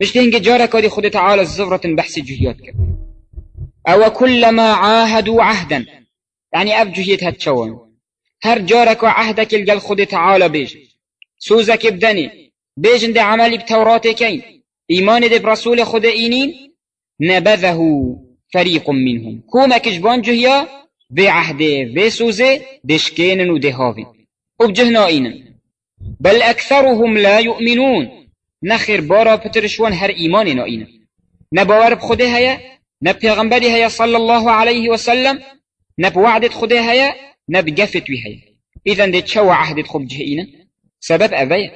مش هنگه جارك ودي خود تعالى الزفرة بحث جهيات كب أو كلما عاهدوا عهدا. يعني أب جهيت هتشون. هر جارك عهدك الجل خود تعالى بيج سوزك بدني بيجن دي عملي بتوراتي كين. إيمان دي برسول خود إينين. نبذه فريق منهم. كوما كجبان جهيا. في عهده في سوزه دشكين ودهاوين وبجهنا إينن. بل أكثرهم لا يؤمنون. نخير بارا بترشوان هر ايمان نائين نباور بخده هيا نبيغمبري هيا صلى الله عليه وسلم نبوعدت خده هيا نبقفت وي هيا اذا دي تشوى عهدت خب جهينا سبب أبايا